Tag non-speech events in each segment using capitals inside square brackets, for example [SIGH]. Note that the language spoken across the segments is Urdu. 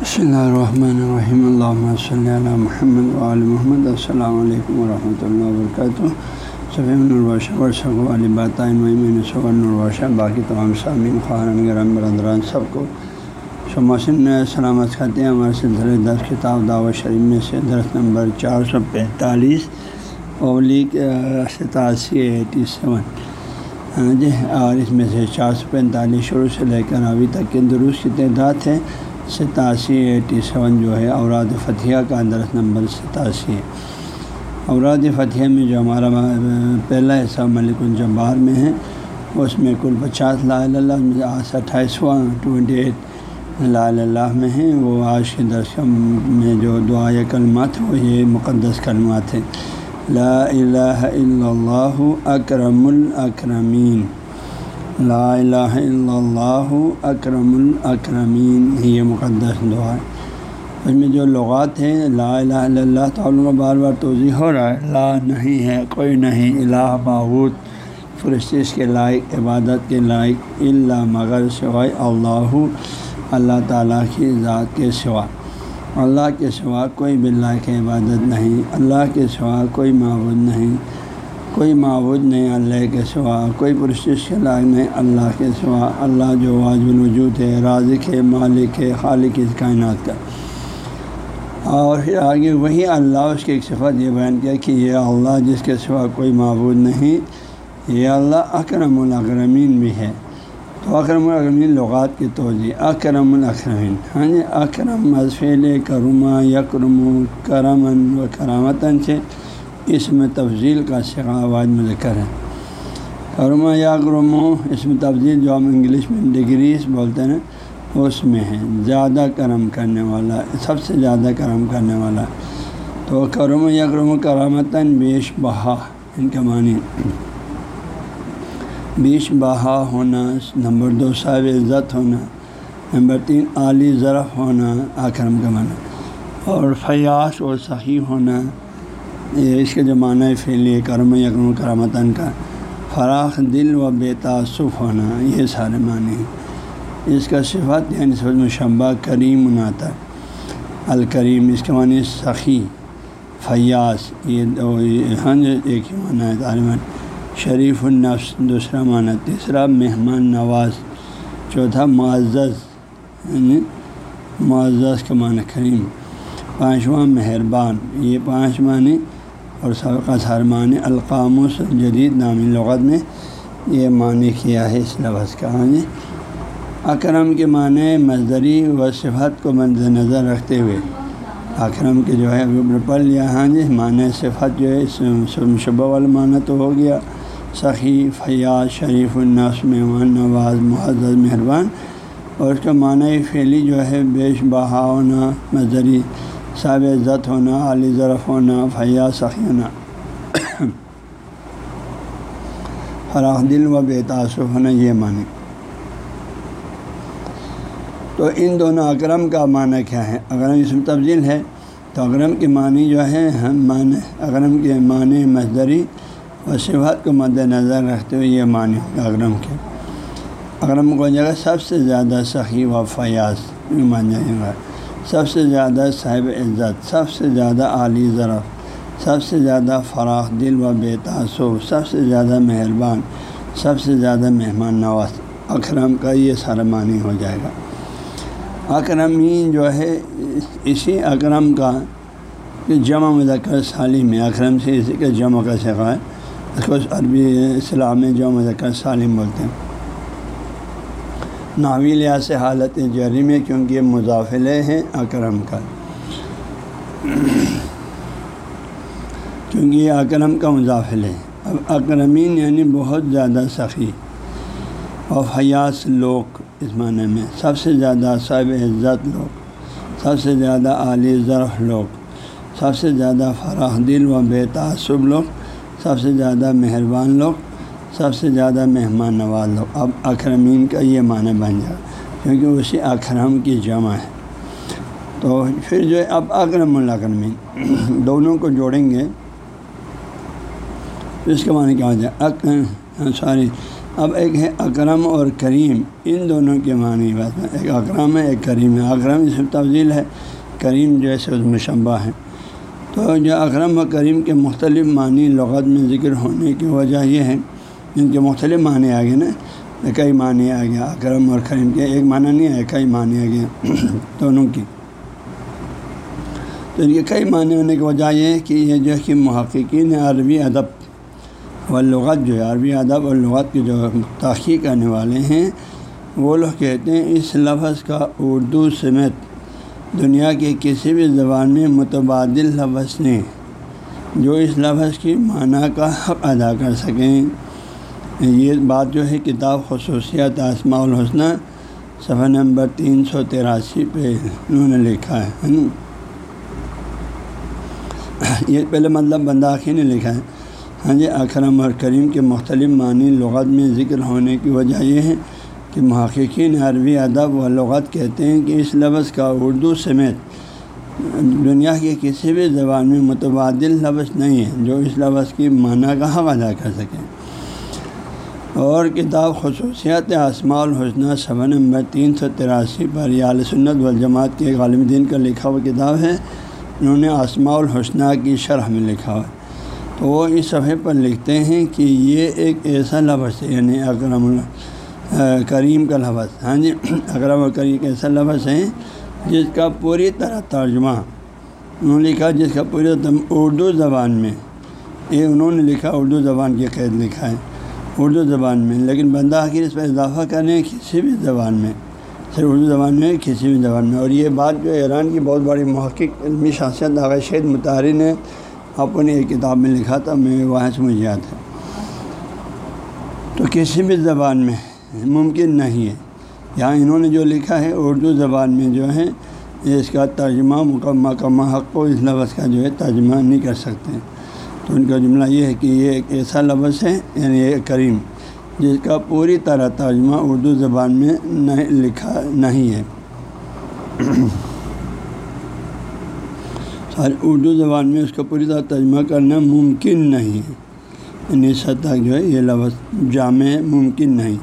بسم اللہ الرحمن الرحیم اللہ صلی اللہ محمد علیہ محمد السلام علیکم ورحمۃ اللہ وبرکاتہ صبح نرواشہ ورثہ علی باتین صبح نرواشہ باقی تمام سامعین خارن گرم برادران سب کو شماسن سلامت کرتے ہیں ہمارے سلسلے دس کتاب دعوت شریف میں سے درس نمبر چار سو پینتالیس اولیک ستاسی ایٹی سیون جی اور اس میں سے چار سو پینتالیس شروع سے لے کر ابھی تک کے درست کی تعداد ہے ستاسی، ایٹی سیون جو ہے، اوراد فتح کا درس نمبر ستاسی ہے۔ اوراد فتح میں جو ہمارا پہلا حصہ ملک الجبار میں ہے، اس میں کل پچاس لا اللہ میں آج اٹھائیسواں، ٹوئنٹی ایٹ لا اللہ میں ہیں۔ وہ آج کے درس میں جو دعا کلمات وہ یہ مقدس کلمات ہیں۔ لا الہ الا اللہ اکرم الاکرمین۔ لا الہ الا اللہ اکرم الاکرمین یہ مقدس دعا. ہے اس میں جو لغات ہیں، لا الہ الا اللہ تعالیٰ کا بار بار توضیح ہو رہا ہے، لا نہیں ہے، کوئی نہیں، الہ معبود فرشتش کے لائق، عبادت کے لائق اللہ مگر سوائے اللہ اللہ تعالیٰ کی ذات کے سوا. اللہ کے سوا کوئی بلّہ کی عبادت نہیں، اللہ کے سوا کوئی معبود نہیں کوئی معبود نہیں اللہ کے سوا، کوئی پرشش کے لائق نہیں اللہ کے سوا۔ اللہ جو واجب الوجود ہے، رازق ہے، مالک ہے، خالق اس کائنات کا۔ اور پھر آگے وہی اللہ اس کی ایک صفت یہ بیان کیا کہ یہ اللہ جس کے سوا کوئی معبود نہیں، یہ اللہ اکرم الاکرمین بھی ہے۔ تو اکرم الاکرمین لغات کی توجہ، اکرم الاکرمین۔ ہاں جی اکرم مضفیل کرما یکرم کرمن و کرامتاً سے اس میں تفضیل کا شکا آواز میں ذکر ہے۔ کرما یا کرمو اس میں تفضیل جو ہم انگلش میں ڈگریز بولتے ہیں، اس میں ہے۔ زیادہ کرم کرنے والا، سب سے زیادہ کرم کرنے والا۔ تو کرم یا کرم کرامتاً بیش بہا، ان کا معنی۔ بیش بہا ہونا، نمبر دو، صاحب عزت ہونا۔ نمبر تین، عالی ظرف ہونا اکرم کا معنی۔ اور فیاس اور صحیح ہونا۔ یہ اس کے جو معنی فیلی کرم یکرم کرامتاً کا۔ فراخ دل و بے تعصف ہونا، یہ سارے معنی ہیں۔ اس کا صفت یعنی سب مشبہ کریم مناتا الکریم، اس کے معنی سخی فیاس یہ ہاں ایک ہی معنی ہے طالبان شریف النفس، دوسرا معنی تیسرا مہمان نواز، چوتھا معزز یعنی معزز کا معنی کریم۔ پانچواں مہربان، یہ پانچ معنی اور سابقہ سار معنی القاموس جدید نامی لغت میں یہ معنی کیا ہے اس لفظ کا۔ ہاں جی۔ اکرم کے معنی مزدری و صفت کو مد نظر رکھتے ہوئے۔ اکرم کے جو ہے پل یا ہاں جی۔ معنی صفت جو ہے شبہ والا معنی تو ہو گیا۔ سخی فیاض شریف، الناس، مہمان، نواز معزز مہربان۔ اور اس کا معنی فعلی جو ہے بیش بہا ہونا مزدری صاحب عزت ہونا علی ظرف ہونا فیاض سخی ہونا۔ فراخ دل و بے تعصف ہونا، یہ معنی۔ تو ان دونوں اکرم کا معنی کیا ہے؟ اکرم اس میں تبدیل ہے۔ تو اکرم کے معنی جو ہے ہم معنی، اکرم کے معنی مزدری و صفات کو مد نظر رکھتے ہوئے یہ معنی ہوگا اکرم کے۔ اکرم کو جگہ سب سے زیادہ سخی و فیاض مان جائے گا سب سے زیادہ صاحب عزت، سب سے زیادہ عالی ظرف، سب سے زیادہ فراخ دل و بے تعصب، سب سے زیادہ مہربان، سب سے زیادہ مہمان نواز۔ اکرم کا یہ سارا معنی ہو جائے گا۔ اکرم ہی جو ہے، اسی اکرم کا جمع مذکر سالم ہے اکرم سے اسی کا جمع کا سکھا ہے، اس کو عربی اسلام میں جمع مذکر سالم بولتے ہیں۔ ناوی لحاظ سے حالت جری میں کیونکہ یہ مضافلے ہیں، اکرم کا۔ کیونکہ یہ اکرم کا مضافل ہے اب اکرمین یعنی بہت زیادہ سخی۔ اور فیاس لوگ اس معنی میں۔ سب سے زیادہ صاحب عزت لوگ سب سے زیادہ عالی ظرف لوگ سب سے زیادہ فراخ دل و بے تعصب لوگ سب سے زیادہ مہربان لوگ سب سے زیادہ مہمان نواز لوگ۔ اب اکرمین کا یہ معنی بن جائے، کیونکہ اسی اکرم کی جمع ہے۔ تو پھر جو ہے، اب اکرم الاکرمین [CLEARS THROAT] دونوں کو جوڑیں گے۔ اس کے معنی کیا ہو جائے ہاں، سوری۔ اب ایک ہے اکرم اور کریم۔ ان دونوں کے معنی بات ایک اکرم ہے، ایک کریم ہے۔ اکرم اس میں تفضیل ہے، کریم جو ہے اس مشبہ ہے۔ تو جو اکرم و کریم کے مختلف معنی لغت میں ذکر ہونے کی وجہ یہ ہے ان کے مختلف معنی آ گئے نا کئی معنی آ گیا اکرم اور کریم کے ایک معنی نہیں ہے کئی معنی آ گیا، دونوں کی۔ تو ان کے کئی معنی ہونے کی وجہ یہ ہے کہ یہ جو ہے کہ محققین عربی ادب و لغت جو ہے، عربی ادب اور لغت کے جو تحقیق کرنے والے ہیں، وہ لوگ کہتے ہیں اس لفظ کا اردو سمیت دنیا کے کسی بھی زبان میں متبادل لفظ نے جو اس لفظ کی معنی کا حق ادا کر سکیں۔ یہ بات جو ہے کتاب خصوصیات آسماء الحسنہ، صفحہ نمبر تین سو تراسی پہ انہوں نے لکھا ہے یہ پہلے مطلب بنداخی نے لکھا ہے۔ ہاں جی اکرم اور کریم کے مختلف معنی لغت میں ذکر ہونے کی وجہ یہ ہے کہ محققین عربی ادب و لغت کہتے ہیں کہ اس لفظ کا اردو سمیت دنیا کی کسی بھی زبان میں متبادل لفظ نہیں ہے جو اس لفظ کی معنی کا حق ادا کر سکیں اور کتاب خصوصیات اسماع الحسنہ صبح نمبر تین سو تراسی پر یال سنت والجماعت کے غالم دین کا لکھا ہوا کتاب ہے، انہوں نے اسماع الحسنہ کی شرح میں لکھا ہوا تو وہ اس صفحے پر لکھتے ہیں کہ یہ ایک ایسا لفظ ہے یعنی اکرم کریم کا لفظ۔ ہاں جی اکرم و کریم ایسا لفظ ہے جس کا پوری طرح ترجمہ، انہوں نے لکھا جس کا پوری اردو زبان میں، یہ انہوں نے لکھا اردو زبان کی قید لکھا ہے۔ اردو زبان میں، لیکن بندہ آخر اس پر اضافہ کرنے کسی بھی زبان میں، صرف اردو زبان میں، کسی بھی زبان میں۔ اور یہ بات جو ایران کی بہت بڑی محقق علمی شخصیت آغا شہید متحری نے اپنی ایک کتاب میں لکھا تھا، میں وہاں سے مجھے یاد ہے۔ تو کسی بھی زبان میں ممکن نہیں ہے۔ یہاں انہوں نے جو لکھا ہے، اردو زبان میں جو ہے، اس کا ترجمہ مکمہ کمہ حق کو اس لفظ کا جو ہے ترجمہ نہیں کر سکتے۔ ان کا جملہ یہ ہے کہ یہ ایک ایسا لفظ ہے یعنی یہ کریم، جس کا پوری طرح ترجمہ اردو زبان میں نہیں لکھا، نہیں ہے۔ ساری اردو زبان میں اس کا پوری طرح ترجمہ کرنا ممکن نہیں ہے۔ یعنی سطح جو ہے، یہ لفظ جامع ممکن نہیں۔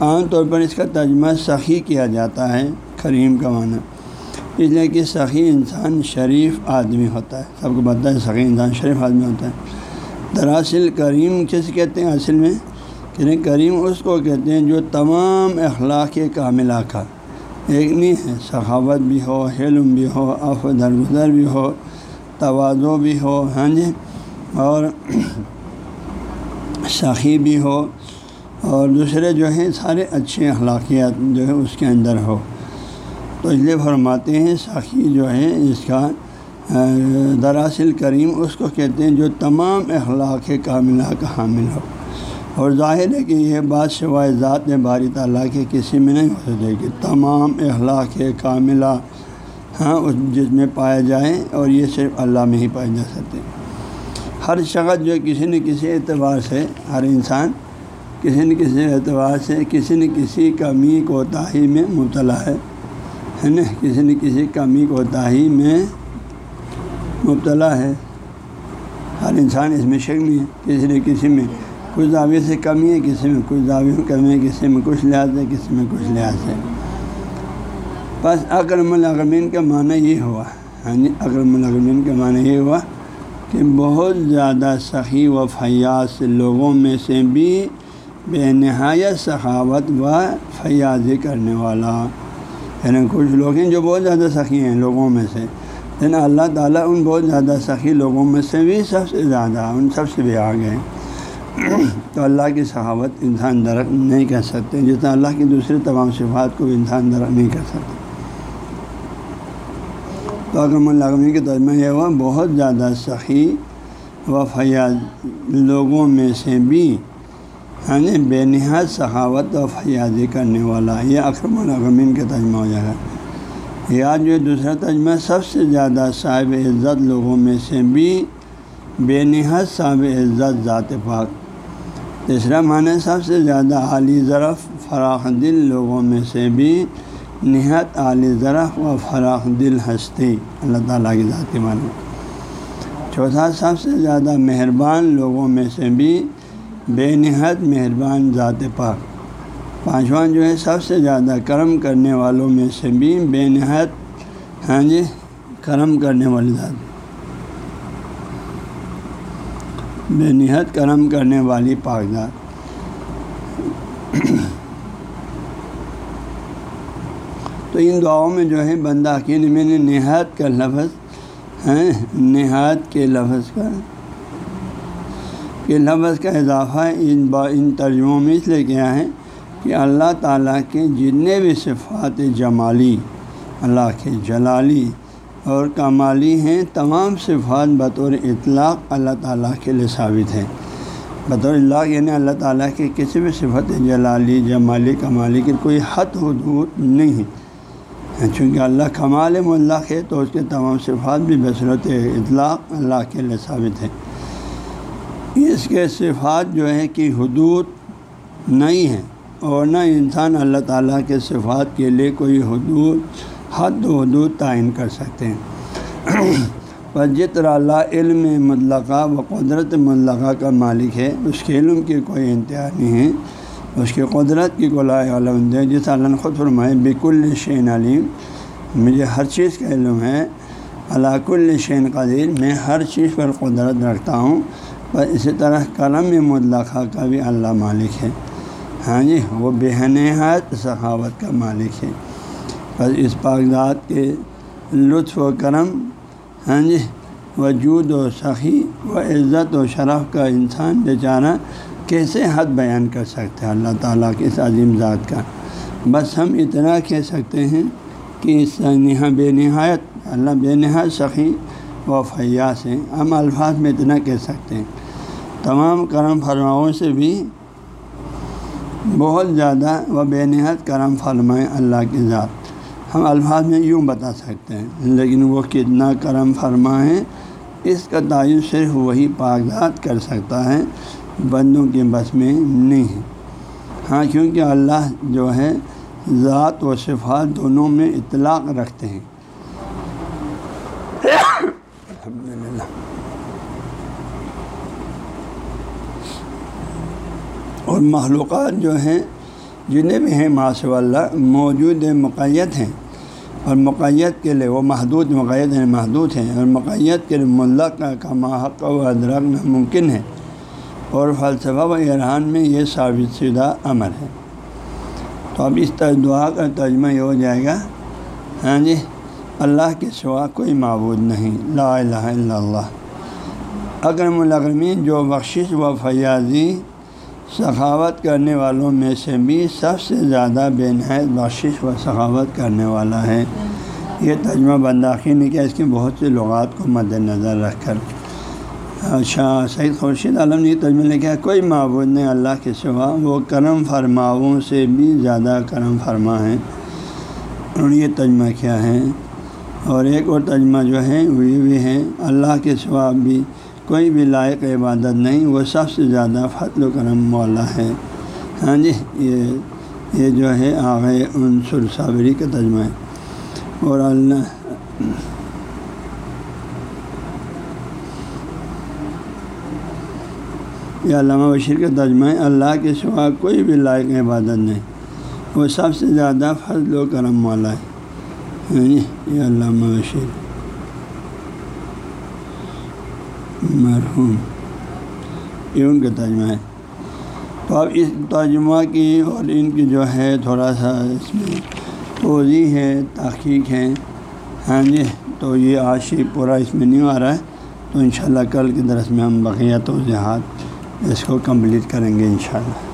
عام طور پر اس کا ترجمہ سخی کیا جاتا ہے، کریم کا معنی۔ اس لیے کہ سخی انسان شریف آدمی ہوتا ہے۔ سب کو پتہ ہے سخی انسان شریف آدمی ہوتا ہے۔ دراصل کریم کس کہتے ہیں اصل میں؟ کہ کریم اس کو کہتے ہیں جو تمام اخلاق کاملہ کا۔ ایک نہیں ہے، سخاوت بھی ہو، حلم بھی ہو اف درگزر بھی ہو توازو بھی ہو ہاں جی؟ اور [CLEARS THROAT] سخی بھی ہو اور دوسرے جو ہیں سارے اچھے اخلاقیات جو ہے اس کے اندر ہو۔ تو اس لیے فرماتے ہیں، ساخی جو ہے اس کا دراصل کریم اس کو کہتے ہیں جو تمام اخلاق کاملہ کا حامل ہو۔ اور ظاہر ہے کہ یہ بات سوائے ذات باری تعالیٰ کے کسی میں نہیں ہو سکے کہ تمام اخلاق کاملہ ہاں اس جس میں پایا جائے اور یہ صرف اللہ میں ہی پائے جا سکتے۔ ہر شخص جو کسی نہ کسی اعتبار سے، ہر انسان کسی نہ کسی اعتبار سے کسی نہ کسی کمی، کوتاہی میں مبتلا ہے۔ ہے نا؟ کسی نہ کسی کمی کوتاہی میں مبتلا ہے۔ ہر انسان اس میں شک نہیں ہے۔ کسی نہ کسی میں کچھ زاویے سے کمی ہے، کسی میں کچھ زاویے میں کمی ہے، کسی میں کچھ لحاظ ہے، کسی میں کچھ لحاظ ہے۔ بس اکرم الاغمین کا معنی یہ ہوا۔ ہاں جی اکرم الاغمین کا معنی یہ ہوا کہ بہت زیادہ سخی و فیاض لوگوں میں سے بھی بے نہایت سخاوت و فیاضی کرنے والا۔ یعنی کچھ لوگ ہیں جو بہت زیادہ سخی ہیں لوگوں میں سے۔ لیکن اللہ تعالیٰ ان بہت زیادہ سخی لوگوں میں سے بھی سب سے زیادہ، ان سب سے بھی آگے ہیں۔ تو اللہ کی سخاوت انسان درخت نہیں کر سکتے، جتنا اللہ کی دوسری تمام صفات کو بھی انسان درخت نہیں کر سکتے۔ تو اکرم العمی کے ترجمہ یہ ہوا، بہت زیادہ سخی و فیاض لوگوں میں سے بھی ہاں جی بے نہایت سخاوت و فیاضی کرنے والا یہ اکرم الغمین کا ترجمہ ہو جائے۔ گا یا جو دوسرا ترجمہ سب سے زیادہ صاحب عزت لوگوں میں سے بھی بے نہایت صاحب عزت ذات پاک۔ تیسرا معنی سب سے زیادہ عالی ظرف فراخ دل لوگوں میں سے بھی نہایت عالی ظرف و فراخ دل ہستی۔ اللہ تعالیٰ کی ذاتی معنی چوتھا، سب سے زیادہ مہربان لوگوں میں سے بھی بے نہایت مہربان ذات پاک۔ پانچواں جو ہے، سب سے زیادہ کرم کرنے والوں میں سے بھی بے نہایت ہاں جی کرم کرنے والی ذات۔ بے نہایت کرم کرنے والی پاک ذات۔ تو ان دعاؤں میں جو ہے، بندہ اکیلے میں نے نہایت کا لفظ ہیں نہایت کے لفظ کا کہ لفظ کا اضافہ ان با ان ترجموں میں اس لیے کیا ہے کہ اللہ تعالیٰ کے جتنے بھی صفات جمالی، اللہ کے جلالی اور کمالی ہیں، تمام صفات بطور اطلاق اللہ تعالیٰ کے لیے ثابت ہیں۔ بطور اللہ یعنی اللہ تعالیٰ کے کسی بھی صفت جلالی، جمالی، کمالی کی کوئی حد حدود نہیں ہے۔ چونکہ اللہ کمال ملق ہے تو اس کے تمام صفات بھی بصورت اطلاق اللہ کے لیے ثابت ہے اس کے صفات جو ہے کہ حدود نہیں ہیں اور نہ انسان اللہ تعالیٰ کے صفات کے لیے کوئی حدود، حد و حدود تعین کر سکتے ہیں۔ [CLEARS THROAT] پر جتر اللہ علم مطلقہ و قدرت مطلقہ کا مالک ہے، اس کے علم کی کوئی انتہا نہیں ہے۔ اس کی قدرت کی کولا علم ہے۔ جس اللہ نے خود فرمائے بیک الشین علیم مجھے ہر چیز کا علم ہے۔ اللہ کل شین قدیر میں ہر چیز پر قدرت رکھتا ہوں۔ پر اسی طرح کرم مطلقہ کا بھی اللہ مالک ہے۔ ہاں جی وہ بے نہایت ثقافت کا مالک ہے۔ بس اس کاغذات کے لطف و کرم ہاں جی وجود و سخی و عزت و شرف کا انسان بیچارہ کیسے حد بیان کر سکتے ہیں اللہ تعالیٰ کے اس عظیم ذات کا؟ بس ہم اتنا کہہ سکتے ہیں کہ اس نہا بے نہایت، اللہ بے نہایت سخی و فیاس ہیں۔ ہم الفاظ میں اتنا کہہ سکتے ہیں۔ تمام کرم فرماؤں سے بھی بہت زیادہ و بے نہایت کرم فرمائیں اللہ کی ذات۔ ہم الفاظ میں یوں بتا سکتے ہیں، لیکن وہ کتنا کرم فرما ہے اس کا تعین صرف وہی پاکزات کر سکتا ہے، بندوں کے بس میں نہیں۔ ہے ہاں کیونکہ اللہ جو ہے، ذات و صفات دونوں میں اطلاق رکھتے ہیں۔ اور معلومات جو ہیں جتنے بھی ہیں ماسو اللہ، موجود مقیت ہیں۔ اور مقیت کے لیے وہ محدود مقیت ہیں محدود ہیں۔ اور مقیت کے لیے ملک کا ماحق و ادرک ناممکن ہے اور فلسفہ و ایران میں یہ ثابت شدہ امر ہے۔ تو اب اس دعا کا ترجمہ یہ ہو جائے گا۔ ہاں جی اللہ کے سوا کوئی معبود نہیں۔ لا الہ الا اللہ۔ اکرم الاکرمین، جو بخشش و فیاضی سخاوت کرنے والوں میں سے بھی سب سے زیادہ بے نہایت بخشش و سخاوت کرنے والا ہے۔ یہ ترجمہ بنداخی نے کیا اس کی بہت سی لغات کو مد نظر رکھ کر۔ اچھا سعید خورشید عالم نے یہ ترجمہ لکھا کوئی معبود نہیں، اللہ کے سوا، وہ کرم فرماؤں سے بھی زیادہ کرم فرما ہے۔ اور یہ ترجمہ کیا ہے۔ اور ایک اور ترجمہ جو ہے، وہ بھی ہے، اللہ کے سوا بھی کوئی بھی لائق عبادت نہیں، وہ سب سے زیادہ فضل و کرم مولا ہے۔ ہاں جی یہ یہ جو ہے آغے عنصر صابری کا ترجمہ ہے۔ اور اللہ، یہ علامہ بشیر کا ترجمہ ہے، اللہ کے سوا کوئی بھی لائق عبادت نہیں۔ وہ سب سے زیادہ فضل و کرم والا ہے۔ ہاں جی یہ علامہ بشیر۔ مرحوم۔ یہ ان کا ترجمہ ہے۔ تو اب اس ترجمہ کی اور ان کی جو ہے تھوڑا سا اس میں توضیع ہے، تحقیق ہے۔ ہاں جی تو یہ آشی پورا اس میں نہیں آ رہا ہے۔ تو انشاءاللہ کل کے درس میں ہم بقیہ توضیحات اس کو کمپلیٹ کریں گے انشاءاللہ۔